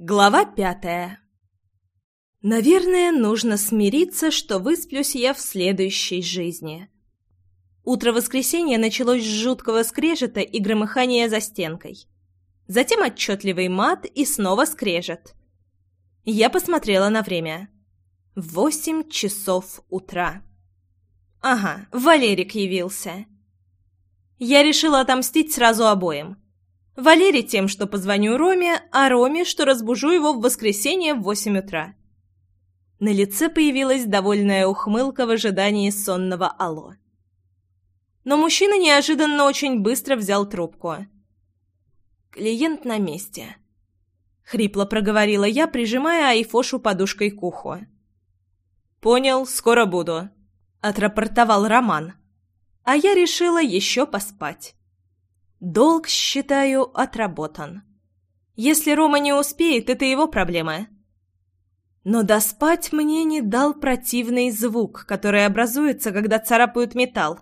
Глава пятая. Наверное, нужно смириться, что высплюсь я в следующей жизни. Утро воскресенья началось с жуткого скрежета и громыхания за стенкой. Затем отчетливый мат и снова скрежет. Я посмотрела на время. Восемь часов утра. Ага, Валерик явился. Я решила отомстить сразу обоим – Валере тем, что позвоню Роме, а Роме, что разбужу его в воскресенье в восемь утра. На лице появилась довольная ухмылка в ожидании сонного «Алло». Но мужчина неожиданно очень быстро взял трубку. «Клиент на месте», — хрипло проговорила я, прижимая айфошу подушкой к уху. «Понял, скоро буду», — отрапортовал Роман. А я решила еще поспать. Долг, считаю, отработан. Если Рома не успеет, это его проблема. Но доспать мне не дал противный звук, который образуется, когда царапают металл.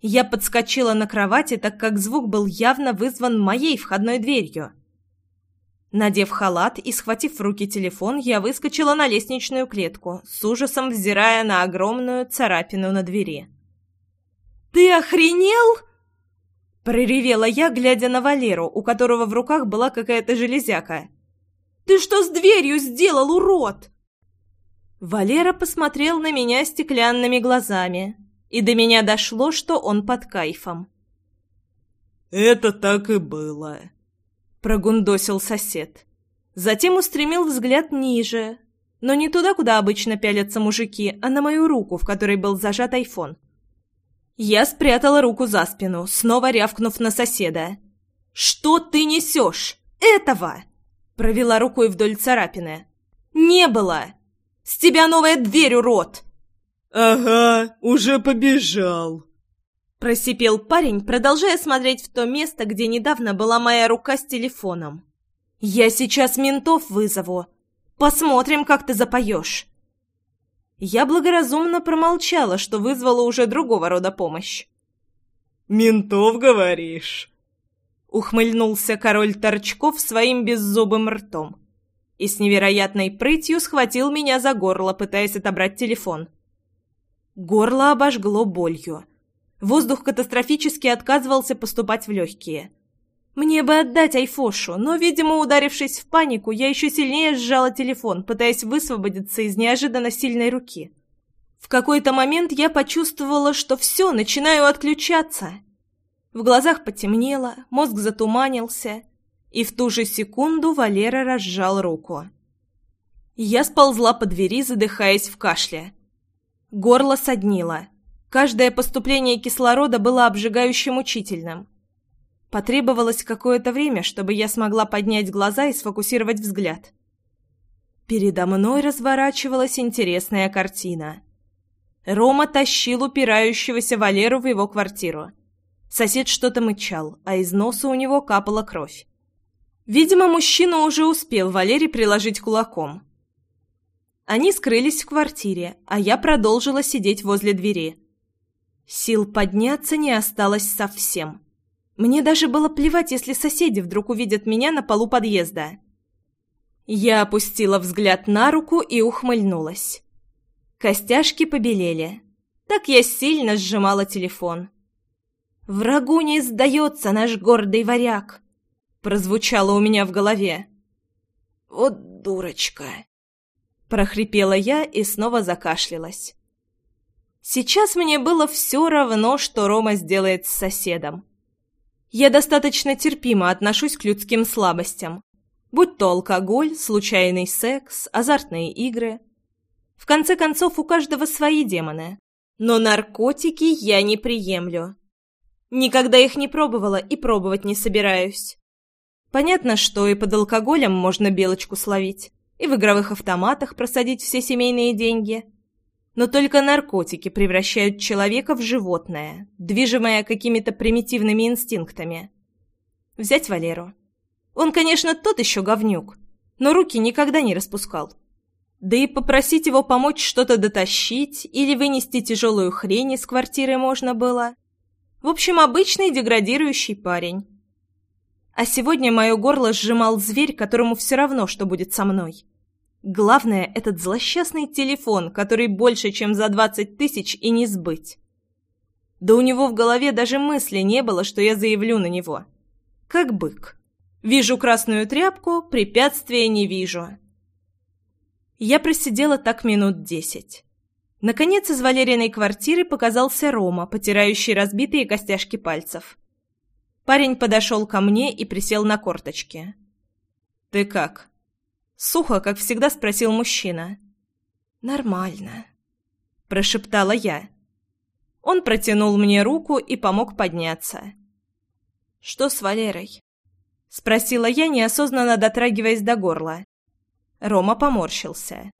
Я подскочила на кровати, так как звук был явно вызван моей входной дверью. Надев халат и схватив в руки телефон, я выскочила на лестничную клетку, с ужасом взирая на огромную царапину на двери. «Ты охренел?» Проревела я, глядя на Валеру, у которого в руках была какая-то железяка. «Ты что с дверью сделал, урод?» Валера посмотрел на меня стеклянными глазами, и до меня дошло, что он под кайфом. «Это так и было», — прогундосил сосед. Затем устремил взгляд ниже, но не туда, куда обычно пялятся мужики, а на мою руку, в которой был зажат айфон. Я спрятала руку за спину, снова рявкнув на соседа. «Что ты несешь? Этого!» Провела рукой вдоль царапины. «Не было! С тебя новая дверь, урод!» «Ага, уже побежал!» Просипел парень, продолжая смотреть в то место, где недавно была моя рука с телефоном. «Я сейчас ментов вызову. Посмотрим, как ты запоешь!» Я благоразумно промолчала, что вызвало уже другого рода помощь. «Ментов, говоришь?» Ухмыльнулся король Торчков своим беззубым ртом и с невероятной прытью схватил меня за горло, пытаясь отобрать телефон. Горло обожгло болью. Воздух катастрофически отказывался поступать в легкие. Мне бы отдать Айфошу, но, видимо, ударившись в панику, я еще сильнее сжала телефон, пытаясь высвободиться из неожиданно сильной руки. В какой-то момент я почувствовала, что все, начинаю отключаться. В глазах потемнело, мозг затуманился, и в ту же секунду Валера разжал руку. Я сползла по двери, задыхаясь в кашле. Горло соднило. Каждое поступление кислорода было обжигающим мучительным. Потребовалось какое-то время, чтобы я смогла поднять глаза и сфокусировать взгляд. Передо мной разворачивалась интересная картина. Рома тащил упирающегося Валеру в его квартиру. Сосед что-то мычал, а из носа у него капала кровь. Видимо, мужчина уже успел Валере приложить кулаком. Они скрылись в квартире, а я продолжила сидеть возле двери. Сил подняться не осталось совсем. Мне даже было плевать, если соседи вдруг увидят меня на полу подъезда. Я опустила взгляд на руку и ухмыльнулась. Костяшки побелели. Так я сильно сжимала телефон. «Врагу не сдается наш гордый варяг!» Прозвучало у меня в голове. «Вот дурочка!» Прохрипела я и снова закашлялась. Сейчас мне было все равно, что Рома сделает с соседом. Я достаточно терпимо отношусь к людским слабостям. Будь то алкоголь, случайный секс, азартные игры. В конце концов, у каждого свои демоны. Но наркотики я не приемлю. Никогда их не пробовала и пробовать не собираюсь. Понятно, что и под алкоголем можно белочку словить, и в игровых автоматах просадить все семейные деньги – но только наркотики превращают человека в животное, движимое какими-то примитивными инстинктами. Взять Валеру. Он, конечно, тот еще говнюк, но руки никогда не распускал. Да и попросить его помочь что-то дотащить или вынести тяжелую хрень из квартиры можно было. В общем, обычный деградирующий парень. А сегодня мое горло сжимал зверь, которому все равно, что будет со мной. Главное — этот злосчастный телефон, который больше, чем за двадцать тысяч и не сбыть. Да у него в голове даже мысли не было, что я заявлю на него. Как бык. Вижу красную тряпку, препятствия не вижу. Я просидела так минут десять. Наконец из Валериной квартиры показался Рома, потирающий разбитые костяшки пальцев. Парень подошел ко мне и присел на корточки. «Ты как?» Сухо, как всегда, спросил мужчина. «Нормально», – прошептала я. Он протянул мне руку и помог подняться. «Что с Валерой?» – спросила я, неосознанно дотрагиваясь до горла. Рома поморщился.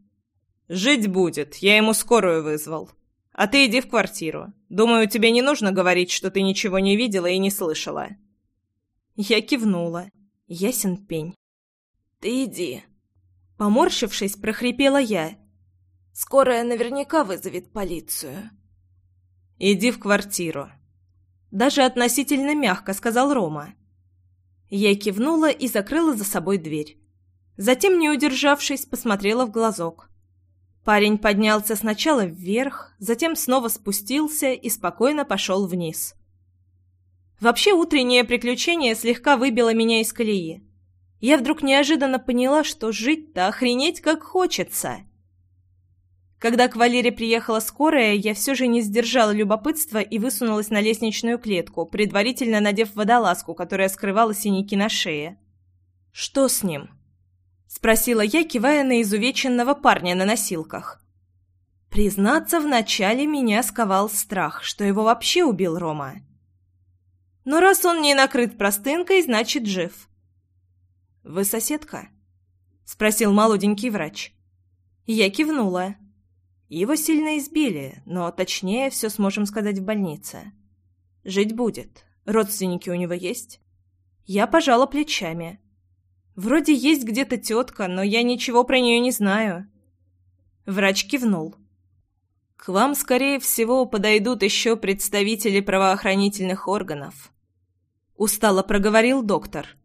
«Жить будет, я ему скорую вызвал. А ты иди в квартиру. Думаю, тебе не нужно говорить, что ты ничего не видела и не слышала». Я кивнула. Ясен пень. «Ты иди», Поморщившись, прохрипела я. «Скорая наверняка вызовет полицию». «Иди в квартиру». Даже относительно мягко сказал Рома. Я кивнула и закрыла за собой дверь. Затем, не удержавшись, посмотрела в глазок. Парень поднялся сначала вверх, затем снова спустился и спокойно пошел вниз. Вообще утреннее приключение слегка выбило меня из колеи я вдруг неожиданно поняла, что жить-то охренеть как хочется. Когда к Валере приехала скорая, я все же не сдержала любопытства и высунулась на лестничную клетку, предварительно надев водолазку, которая скрывала синяки на шее. «Что с ним?» — спросила я, кивая на изувеченного парня на носилках. Признаться, вначале меня сковал страх, что его вообще убил Рома. Но раз он не накрыт простынкой, значит жив. «Вы соседка?» — спросил молоденький врач. Я кивнула. Его сильно избили, но точнее все сможем сказать в больнице. Жить будет. Родственники у него есть? Я пожала плечами. Вроде есть где-то тетка, но я ничего про нее не знаю. Врач кивнул. К вам, скорее всего, подойдут еще представители правоохранительных органов. Устало проговорил доктор.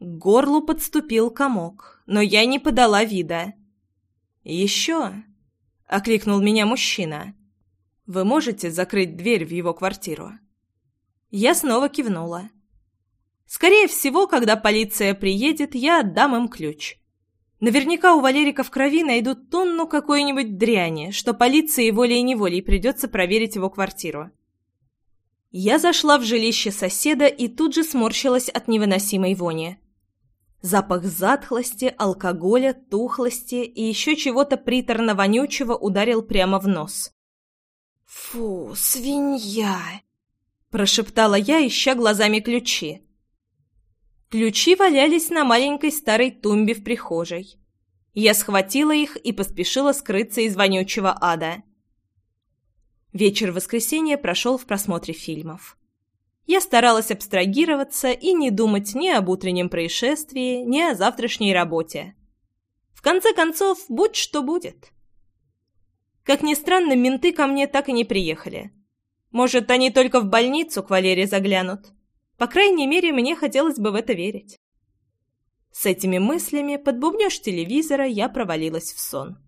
Горлу подступил комок, но я не подала вида. «Еще?» — окликнул меня мужчина. «Вы можете закрыть дверь в его квартиру?» Я снова кивнула. «Скорее всего, когда полиция приедет, я отдам им ключ. Наверняка у Валерика в крови найдут тонну какой-нибудь дряни, что полиции волей-неволей придется проверить его квартиру». Я зашла в жилище соседа и тут же сморщилась от невыносимой вони. Запах затхлости, алкоголя, тухлости и еще чего-то приторно-вонючего ударил прямо в нос. «Фу, свинья!» – прошептала я, ища глазами ключи. Ключи валялись на маленькой старой тумбе в прихожей. Я схватила их и поспешила скрыться из вонючего ада. Вечер воскресенья прошел в просмотре фильмов. Я старалась абстрагироваться и не думать ни об утреннем происшествии, ни о завтрашней работе. В конце концов, будь что будет. Как ни странно, менты ко мне так и не приехали. Может, они только в больницу к Валере заглянут. По крайней мере, мне хотелось бы в это верить. С этими мыслями под бубнёж телевизора я провалилась в сон.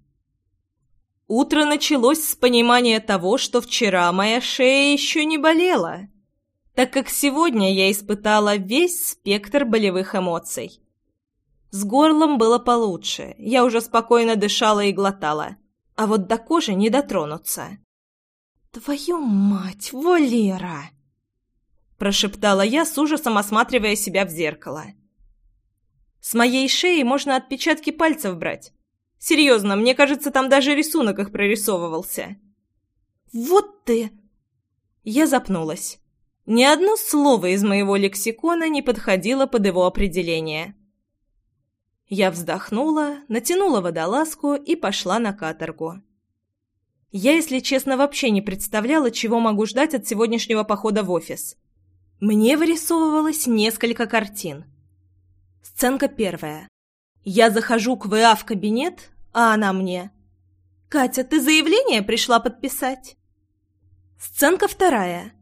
Утро началось с понимания того, что вчера моя шея еще не болела так как сегодня я испытала весь спектр болевых эмоций. С горлом было получше, я уже спокойно дышала и глотала, а вот до кожи не дотронуться. «Твою мать, Валера!» прошептала я с ужасом, осматривая себя в зеркало. «С моей шеи можно отпечатки пальцев брать. Серьезно, мне кажется, там даже рисунок их прорисовывался». «Вот ты!» Я запнулась. Ни одно слово из моего лексикона не подходило под его определение. Я вздохнула, натянула водолазку и пошла на каторгу. Я, если честно, вообще не представляла, чего могу ждать от сегодняшнего похода в офис. Мне вырисовывалось несколько картин. Сценка первая. Я захожу к ВА в кабинет, а она мне. «Катя, ты заявление пришла подписать?» Сценка вторая.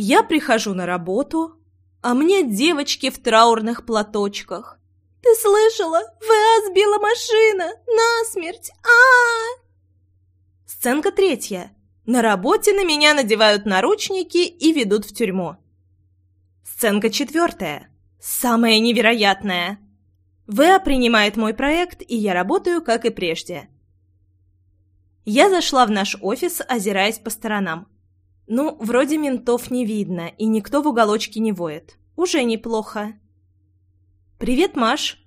Я прихожу на работу, А мне девочки в траурных платочках. «Ты слышала? ВА сбила машина! Насмерть! а, -а, -а Сценка третья. На работе на меня надевают наручники и ведут в тюрьму. Сценка четвертая. Самая невероятная. ВА принимает мой проект, и я работаю, как и прежде. Я зашла в наш офис, озираясь по сторонам. Ну, вроде ментов не видно, и никто в уголочке не воет. Уже неплохо. «Привет, Маш!»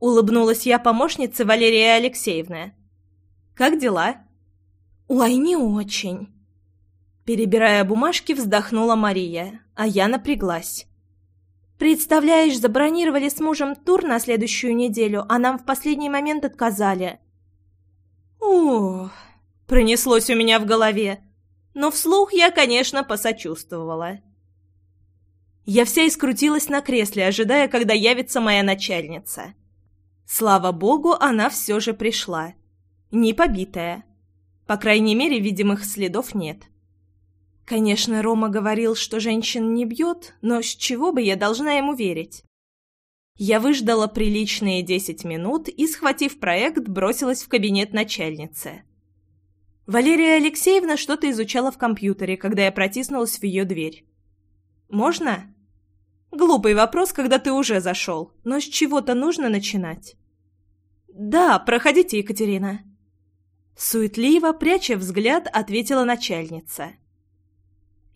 Улыбнулась я помощнице Валерии Алексеевны. «Как дела?» «Ой, не очень!» Перебирая бумажки, вздохнула Мария, а я напряглась. «Представляешь, забронировали с мужем тур на следующую неделю, а нам в последний момент отказали». «Ух!» — пронеслось у меня в голове. Но вслух я, конечно, посочувствовала. Я вся искрутилась на кресле, ожидая, когда явится моя начальница. Слава богу, она все же пришла. Не побитая. По крайней мере, видимых следов нет. Конечно, Рома говорил, что женщин не бьет, но с чего бы я должна ему верить? Я выждала приличные десять минут и, схватив проект, бросилась в кабинет начальницы. Валерия Алексеевна что-то изучала в компьютере, когда я протиснулась в ее дверь. «Можно?» «Глупый вопрос, когда ты уже зашел, но с чего-то нужно начинать». «Да, проходите, Екатерина». Суетливо, пряча взгляд, ответила начальница.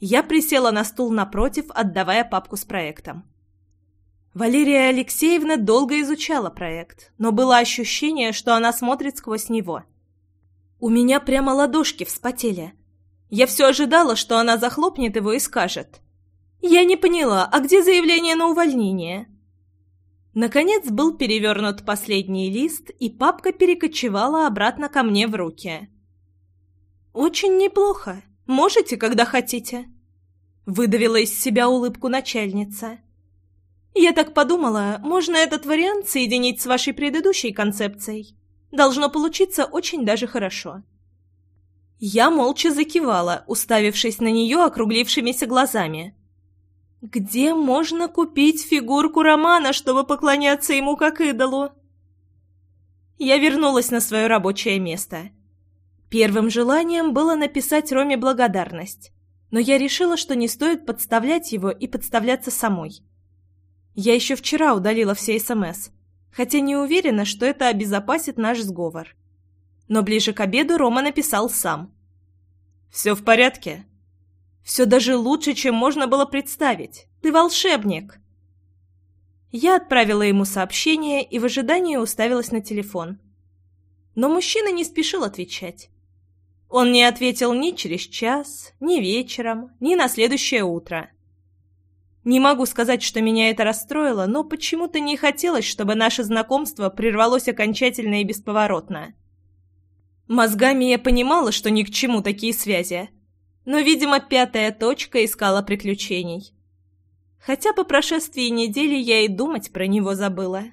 Я присела на стул напротив, отдавая папку с проектом. Валерия Алексеевна долго изучала проект, но было ощущение, что она смотрит сквозь него – у меня прямо ладошки вспотели. Я все ожидала, что она захлопнет его и скажет. «Я не поняла, а где заявление на увольнение?» Наконец был перевернут последний лист, и папка перекочевала обратно ко мне в руки. «Очень неплохо. Можете, когда хотите?» Выдавила из себя улыбку начальница. «Я так подумала, можно этот вариант соединить с вашей предыдущей концепцией. Должно получиться очень даже хорошо. Я молча закивала, уставившись на нее округлившимися глазами. «Где можно купить фигурку Романа, чтобы поклоняться ему как идолу?» Я вернулась на свое рабочее место. Первым желанием было написать Роме благодарность, но я решила, что не стоит подставлять его и подставляться самой. Я еще вчера удалила все СМС, хотя не уверена, что это обезопасит наш сговор. Но ближе к обеду Рома написал сам. «Все в порядке?» «Все даже лучше, чем можно было представить. Ты волшебник!» Я отправила ему сообщение и в ожидании уставилась на телефон. Но мужчина не спешил отвечать. Он не ответил ни через час, ни вечером, ни на следующее утро. Не могу сказать, что меня это расстроило, но почему-то не хотелось, чтобы наше знакомство прервалось окончательно и бесповоротно. Мозгами я понимала, что ни к чему такие связи, но, видимо, пятая точка искала приключений. Хотя по прошествии недели я и думать про него забыла.